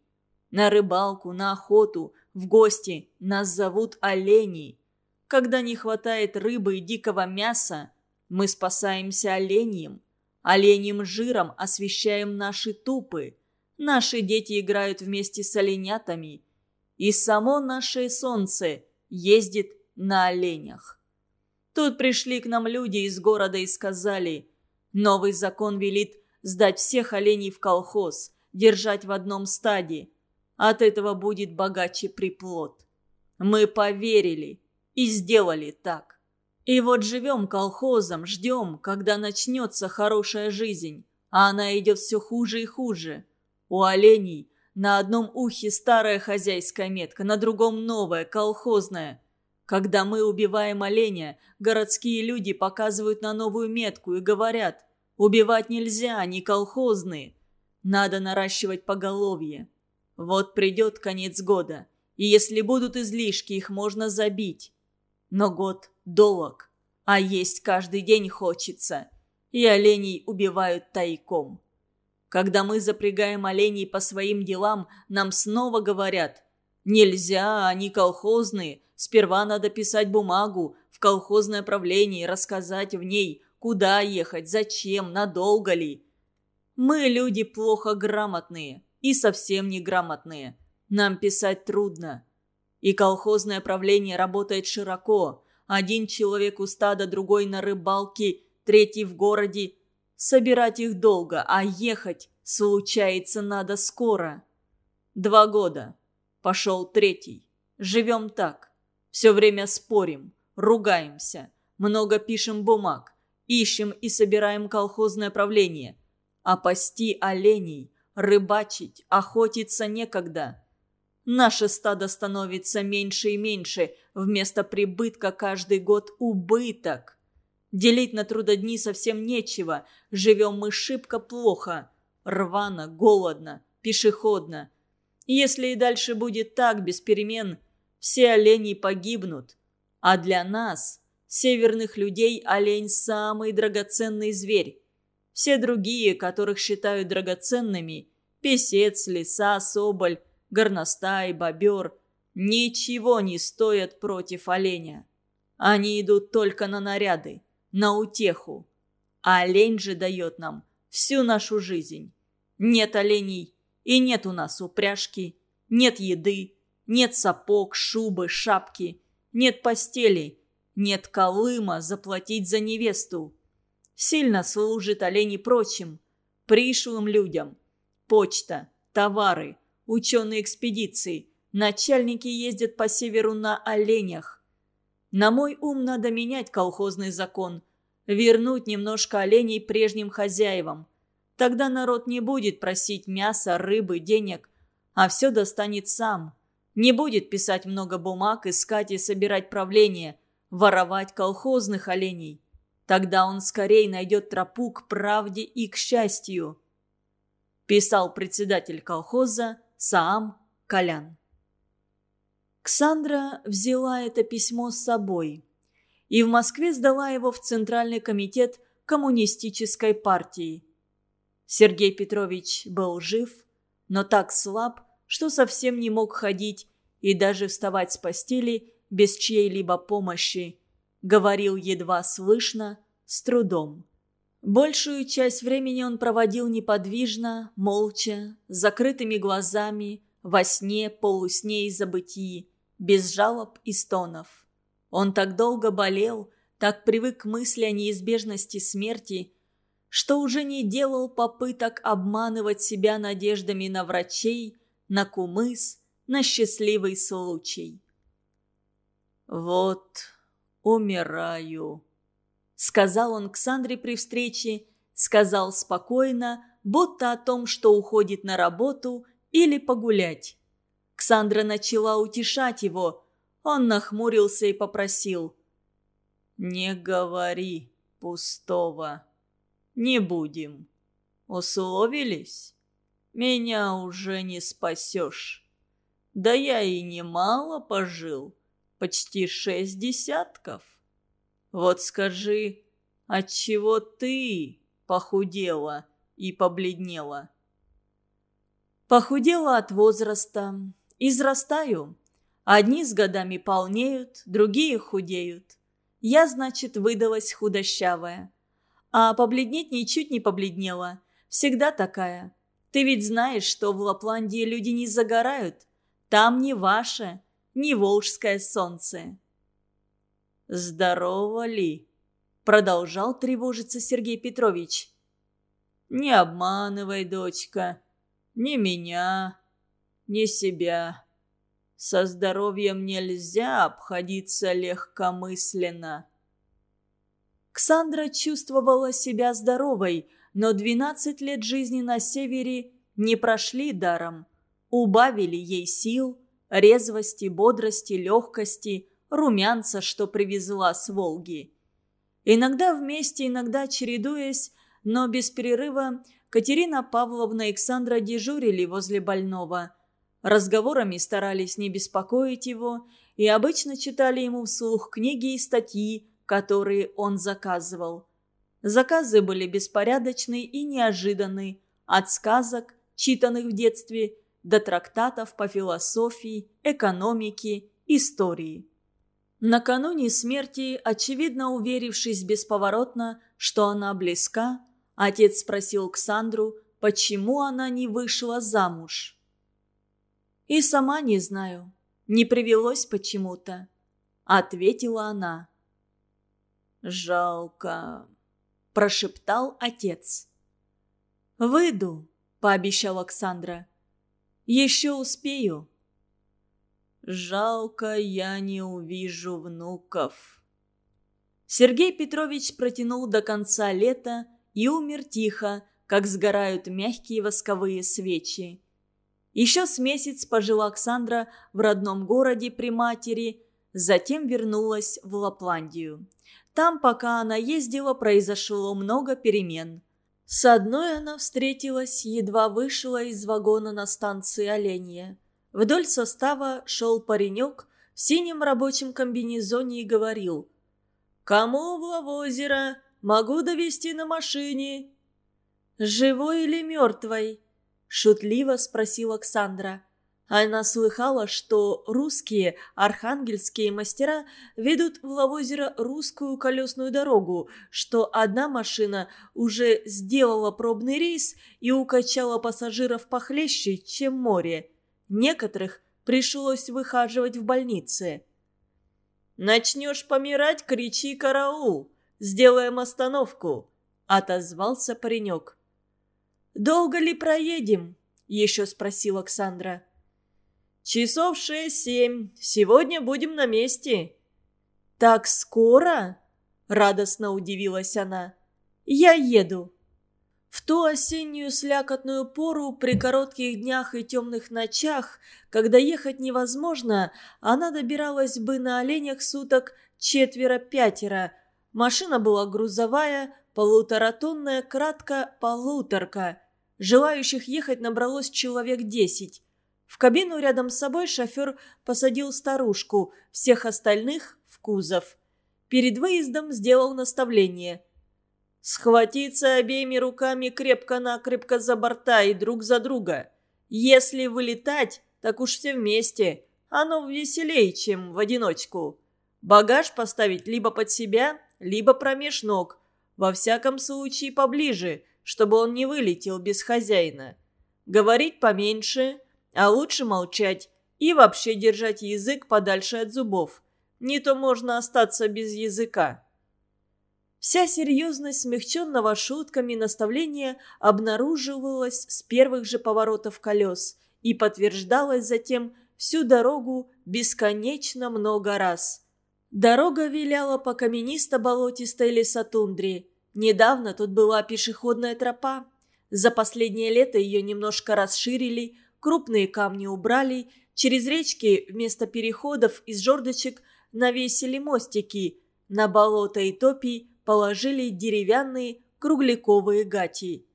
На рыбалку, на охоту, в гости нас зовут оленей. Когда не хватает рыбы и дикого мяса, мы спасаемся оленьем. Оленьим жиром освещаем наши тупы. Наши дети играют вместе с оленятами. И само наше солнце ездит на оленях. Тут пришли к нам люди из города и сказали, новый закон велит сдать всех оленей в колхоз, держать в одном стаде. От этого будет богаче приплод. Мы поверили и сделали так. И вот живем колхозом, ждем, когда начнется хорошая жизнь, а она идет все хуже и хуже. У оленей на одном ухе старая хозяйская метка, на другом новая, колхозная. Когда мы убиваем оленя, городские люди показывают на новую метку и говорят Убивать нельзя, они колхозные. Надо наращивать поголовье. Вот придет конец года, и если будут излишки, их можно забить. Но год долг, а есть каждый день хочется, и оленей убивают тайком. Когда мы запрягаем оленей по своим делам, нам снова говорят «Нельзя, они колхозные, сперва надо писать бумагу в колхозное правление и рассказать в ней, куда ехать, зачем, надолго ли. Мы люди плохо грамотные и совсем неграмотные. Нам писать трудно. И колхозное правление работает широко. Один человек у стада, другой на рыбалке, третий в городе. Собирать их долго, а ехать, случается, надо скоро. Два года. Пошел третий. Живем так. Все время спорим, ругаемся, много пишем бумаг, ищем и собираем колхозное правление. А пасти оленей, рыбачить, охотиться некогда. Наше стадо становится меньше и меньше, вместо прибытка каждый год убыток. Делить на трудодни совсем нечего, живем мы шибко плохо. Рвано, голодно, пешеходно. Если и дальше будет так, без перемен, все олени погибнут. А для нас, северных людей, олень – самый драгоценный зверь. Все другие, которых считают драгоценными – песец, лиса, соболь, горностай, бобер – ничего не стоят против оленя. Они идут только на наряды, на утеху. А олень же дает нам всю нашу жизнь. Нет оленей, и нет у нас упряжки, нет еды, нет сапог, шубы, шапки, нет постели, нет колыма заплатить за невесту. Сильно служит олени прочим, пришлым людям. Почта, товары, ученые экспедиции, начальники ездят по северу на оленях. На мой ум надо менять колхозный закон, вернуть немножко оленей прежним хозяевам. Тогда народ не будет просить мяса, рыбы, денег, а все достанет сам. Не будет писать много бумаг, искать и собирать правление, воровать колхозных оленей. Тогда он скорее найдет тропу к правде и к счастью. Писал председатель колхоза Саам Колян. Ксандра взяла это письмо с собой и в Москве сдала его в Центральный комитет Коммунистической партии. Сергей Петрович был жив, но так слаб, что совсем не мог ходить и даже вставать с постели без чьей-либо помощи. Говорил едва слышно, с трудом. Большую часть времени он проводил неподвижно, молча, с закрытыми глазами, во сне, полусне и забытии, без жалоб и стонов. Он так долго болел, так привык к мысли о неизбежности смерти, что уже не делал попыток обманывать себя надеждами на врачей, на кумыс, на счастливый случай. «Вот, умираю», — сказал он к Сандре при встрече, сказал спокойно, будто о том, что уходит на работу или погулять. Ксандра начала утешать его. Он нахмурился и попросил. «Не говори пустого. Не будем. Условились? Меня уже не спасешь». Да я и немало пожил, почти шесть десятков. Вот скажи, отчего ты похудела и побледнела? Похудела от возраста. Израстаю. Одни с годами полнеют, другие худеют. Я, значит, выдалась худощавая. А побледнеть ничуть не побледнела. Всегда такая. Ты ведь знаешь, что в Лапландии люди не загорают. Там не ваше, не волжское солнце. «Здорово ли?» – продолжал тревожиться Сергей Петрович. «Не обманывай, дочка, ни меня, ни себя. Со здоровьем нельзя обходиться легкомысленно». Ксандра чувствовала себя здоровой, но 12 лет жизни на севере не прошли даром убавили ей сил, резвости, бодрости, легкости, румянца, что привезла с Волги. Иногда вместе, иногда чередуясь, но без перерыва Катерина Павловна и Александра дежурили возле больного. Разговорами старались не беспокоить его и обычно читали ему вслух книги и статьи, которые он заказывал. Заказы были беспорядочны и неожиданны, от сказок, читанных в детстве, до трактатов по философии, экономике, истории. Накануне смерти, очевидно уверившись бесповоротно, что она близка, отец спросил Ксандру, почему она не вышла замуж. «И сама не знаю. Не привелось почему-то», — ответила она. «Жалко», — прошептал отец. «Выйду», — пообещал Александра. «Еще успею». Жалко, я не увижу внуков. Сергей Петрович протянул до конца лета и умер тихо, как сгорают мягкие восковые свечи. Еще с месяц пожила Оксандра в родном городе при матери, затем вернулась в Лапландию. Там, пока она ездила, произошло много перемен. С одной она встретилась, едва вышла из вагона на станции Оленья. Вдоль состава шел паренек в синем рабочем комбинезоне и говорил «Кому в Лавозеро? Могу довести на машине». «Живой или мертвой?» – шутливо спросил Оксандра. Она слыхала, что русские архангельские мастера ведут в Лавозеро русскую колесную дорогу, что одна машина уже сделала пробный рейс и укачала пассажиров похлеще, чем море. Некоторых пришлось выхаживать в больнице. «Начнешь помирать, кричи «караул!» Сделаем остановку!» – отозвался паренек. «Долго ли проедем?» – еще спросил Оксандра. «Часов шесть-семь. Сегодня будем на месте». «Так скоро?» – радостно удивилась она. «Я еду». В ту осеннюю слякотную пору, при коротких днях и темных ночах, когда ехать невозможно, она добиралась бы на оленях суток четверо-пятеро. Машина была грузовая, полуторатонная, кратко полуторка. Желающих ехать набралось человек десять. В кабину рядом с собой шофер посадил старушку, всех остальных – в кузов. Перед выездом сделал наставление – Схватиться обеими руками крепко-накрепко за борта и друг за друга. Если вылетать, так уж все вместе. Оно веселее, чем в одиночку. Багаж поставить либо под себя, либо промеж ног. Во всяком случае поближе, чтобы он не вылетел без хозяина. Говорить поменьше, а лучше молчать и вообще держать язык подальше от зубов. Не то можно остаться без языка. Вся серьезность смягченного шутками наставления обнаруживалась с первых же поворотов колес и подтверждалась затем всю дорогу бесконечно много раз. Дорога виляла по каменисто-болотистой лесотундре. Недавно тут была пешеходная тропа. За последнее лето ее немножко расширили, крупные камни убрали, через речки вместо переходов из жердочек навесили мостики. На болото и топи положили деревянные кругляковые гати.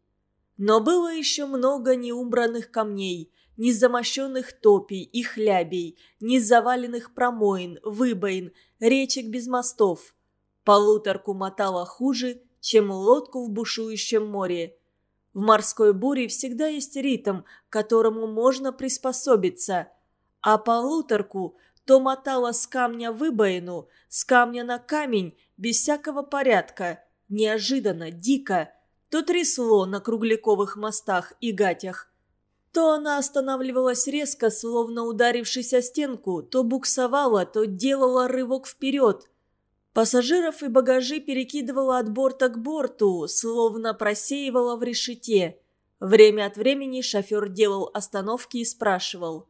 Но было еще много неубранных камней, незамощенных топий и хлябей, незаваленных промоин, выбоин, речек без мостов. Полуторку мотала хуже, чем лодку в бушующем море. В морской буре всегда есть ритм, к которому можно приспособиться. А полуторку то мотала с камня выбоину, с камня на камень, без всякого порядка, неожиданно, дико, то трясло на кругляковых мостах и гатях, то она останавливалась резко, словно ударившись о стенку, то буксовала, то делала рывок вперед. Пассажиров и багажи перекидывала от борта к борту, словно просеивала в решете. Время от времени шофер делал остановки и спрашивал.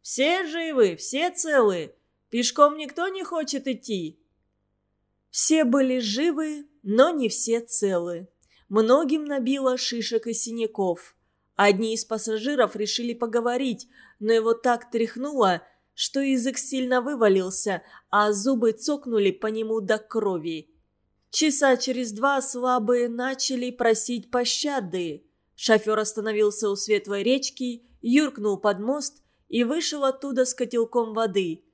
«Все живы? Все целы? Пешком никто не хочет идти?» Все были живы, но не все целы. Многим набило шишек и синяков. Одни из пассажиров решили поговорить, но его так тряхнуло, что язык сильно вывалился, а зубы цокнули по нему до крови. Часа через два слабые начали просить пощады. Шофер остановился у светлой речки, юркнул под мост и вышел оттуда с котелком воды.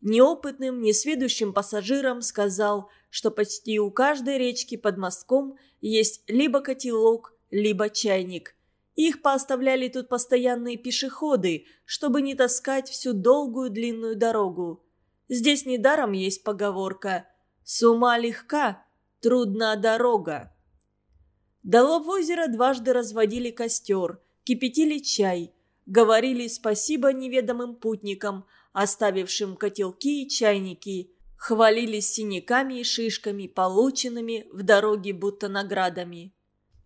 Неопытным, несведущим пассажирам сказал – что почти у каждой речки под мостком есть либо котелок, либо чайник. Их поставляли тут постоянные пешеходы, чтобы не таскать всю долгую длинную дорогу. Здесь недаром есть поговорка «С ума легка, трудна дорога». До озера дважды разводили костер, кипятили чай, говорили спасибо неведомым путникам, оставившим котелки и чайники, хвалились синяками и шишками, полученными в дороге будто наградами.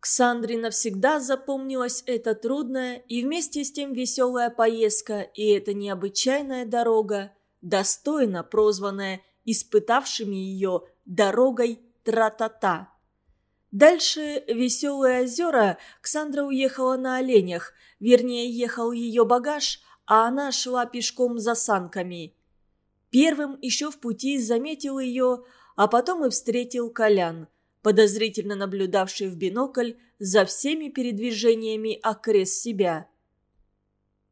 Ксандре навсегда запомнилась эта трудная и вместе с тем веселая поездка и эта необычайная дорога, достойно прозванная испытавшими ее дорогой Тра-та-та. Дальше веселые озера Ксандра уехала на оленях, вернее, ехал ее багаж, а она шла пешком за санками. Первым еще в пути заметил ее, а потом и встретил Колян, подозрительно наблюдавший в бинокль за всеми передвижениями окрест себя.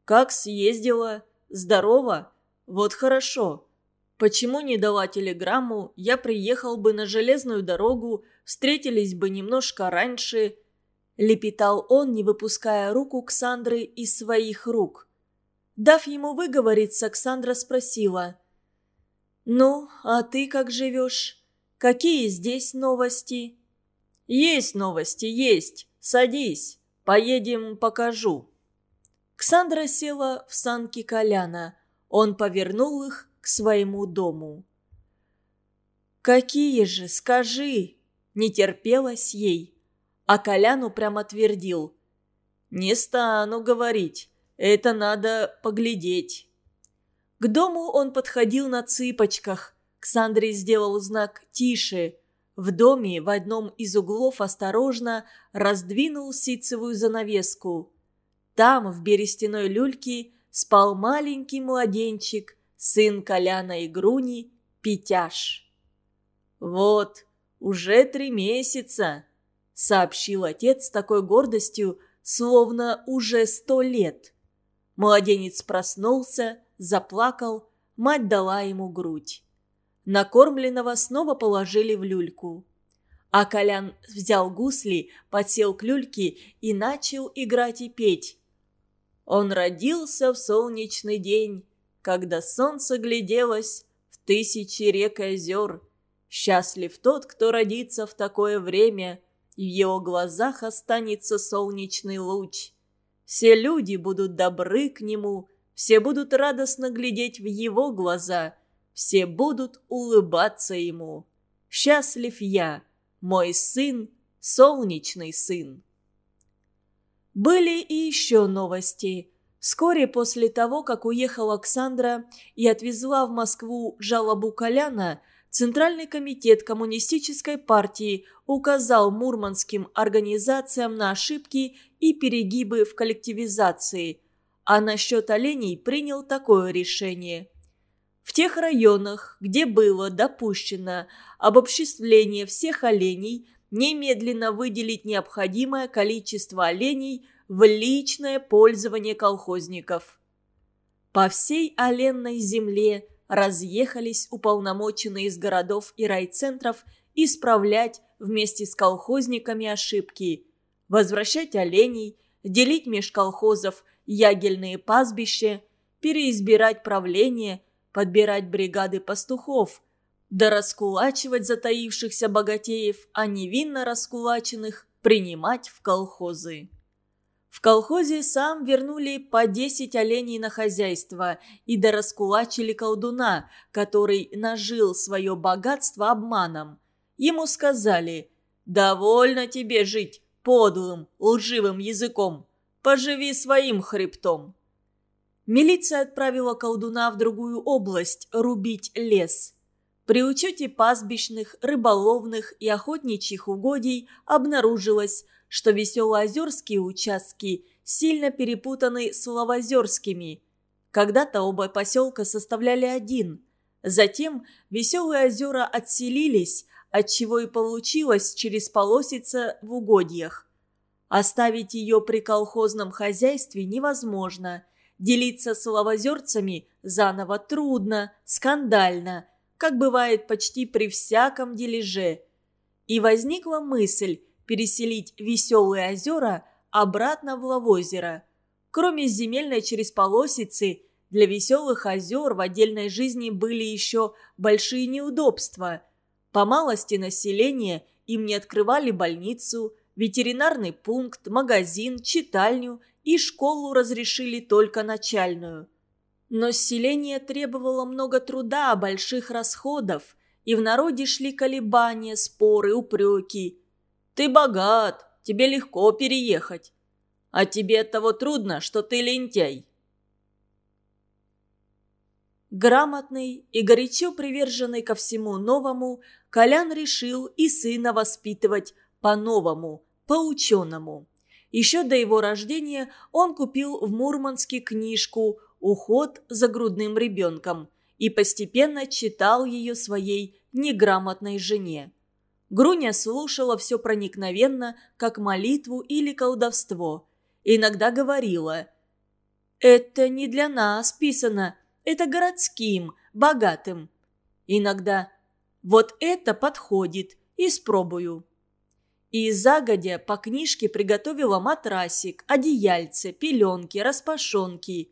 «Как съездила? Здорово? Вот хорошо. Почему не дала телеграмму? Я приехал бы на железную дорогу, встретились бы немножко раньше», — лепетал он, не выпуская руку Ксандры из своих рук. Дав ему выговориться, Ксандра спросила. «Ну, а ты как живешь? Какие здесь новости?» «Есть новости, есть. Садись. Поедем, покажу». Ксандра села в санки Коляна. Он повернул их к своему дому. «Какие же, скажи!» – не терпелось ей. А Коляну прямо твердил. «Не стану говорить. Это надо поглядеть». К дому он подходил на цыпочках. Ксандре сделал знак «Тише». В доме в одном из углов осторожно раздвинул ситцевую занавеску. Там, в берестяной люльке, спал маленький младенчик, сын Коляна и Груни, Петяш. «Вот, уже три месяца», — сообщил отец с такой гордостью, словно уже сто лет. Младенец проснулся, заплакал, мать дала ему грудь. Накормленного снова положили в люльку. А Колян взял гусли, подсел к люльке и начал играть и петь. Он родился в солнечный день, когда солнце гляделось в тысячи рек и озер. Счастлив тот, кто родится в такое время, и в его глазах останется солнечный луч. Все люди будут добры к нему, все будут радостно глядеть в его глаза, все будут улыбаться ему. Счастлив я, мой сын, солнечный сын. Были и еще новости. Вскоре после того, как уехала Оксандра и отвезла в Москву жалобу Коляна, Центральный комитет Коммунистической партии указал мурманским организациям на ошибки и перегибы в коллективизации – а насчет оленей принял такое решение. В тех районах, где было допущено обобществление всех оленей, немедленно выделить необходимое количество оленей в личное пользование колхозников. По всей оленной земле разъехались уполномоченные из городов и райцентров исправлять вместе с колхозниками ошибки, возвращать оленей, делить меж колхозов – ягельные пастбища, переизбирать правление, подбирать бригады пастухов, да раскулачивать затаившихся богатеев, а невинно раскулаченных принимать в колхозы. В колхозе сам вернули по 10 оленей на хозяйство и дораскулачили колдуна, который нажил свое богатство обманом. Ему сказали «Довольно тебе жить подлым, лживым языком. Поживи своим хребтом!» Милиция отправила колдуна в другую область рубить лес. При учете пастбищных, рыболовных и охотничьих угодий обнаружилось, что веселоозерские участки сильно перепутаны с лавозерскими. Когда-то оба поселка составляли один. Затем веселые озера отселились, отчего и получилось через полосица в угодьях. Оставить ее при колхозном хозяйстве невозможно. Делиться с лавозерцами заново трудно, скандально, как бывает почти при всяком дележе. И возникла мысль переселить веселые озера обратно в Лавозеро. Кроме земельной через полосицы, для веселых озер в отдельной жизни были еще большие неудобства. По малости населения им не открывали больницу, ветеринарный пункт, магазин, читальню и школу разрешили только начальную. Но селение требовало много труда, больших расходов, и в народе шли колебания, споры, упреки. «Ты богат, тебе легко переехать. А тебе от того трудно, что ты лентяй». Грамотный и горячо приверженный ко всему новому, Колян решил и сына воспитывать по-новому, по-ученому. Еще до его рождения он купил в Мурманске книжку «Уход за грудным ребенком» и постепенно читал ее своей неграмотной жене. Груня слушала все проникновенно, как молитву или колдовство. Иногда говорила «Это не для нас писано, это городским, богатым». Иногда «Вот это подходит, испробую». И загодя по книжке приготовила матрасик, одеяльце, пеленки, распашонки.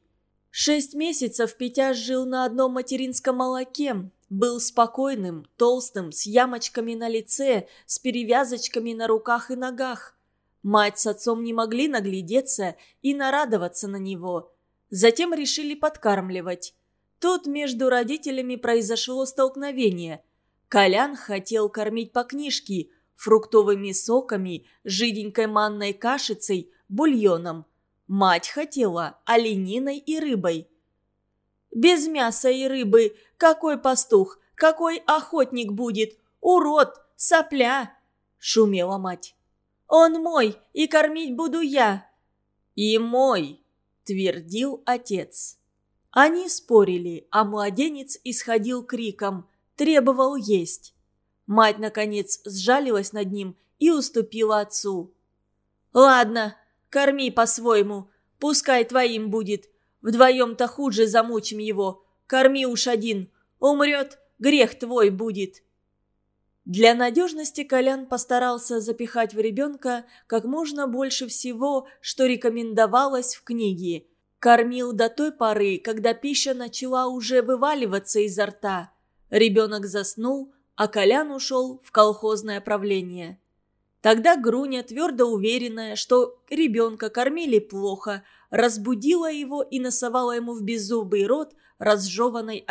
Шесть месяцев Петя жил на одном материнском молоке, был спокойным, толстым, с ямочками на лице, с перевязочками на руках и ногах. Мать с отцом не могли наглядеться и нарадоваться на него. Затем решили подкармливать. Тут между родителями произошло столкновение. Колян хотел кормить по книжке, фруктовыми соками, жиденькой манной кашицей, бульоном. Мать хотела олениной и рыбой. «Без мяса и рыбы какой пастух? Какой охотник будет? Урод! Сопля!» – шумела мать. «Он мой, и кормить буду я!» «И мой!» – твердил отец. Они спорили, а младенец исходил криком, требовал есть. Мать, наконец, сжалилась над ним и уступила отцу. «Ладно, корми по-своему, пускай твоим будет. Вдвоем-то хуже замучим его. Корми уж один, Умрет, грех твой будет». Для надежности Колян постарался запихать в ребенка как можно больше всего, что рекомендовалось в книге. Кормил до той поры, когда пища начала уже вываливаться изо рта. Ребенок заснул, а Колян ушел в колхозное правление. Тогда Груня, твердо уверенная, что ребенка кормили плохо, разбудила его и носовала ему в беззубый рот разжеванной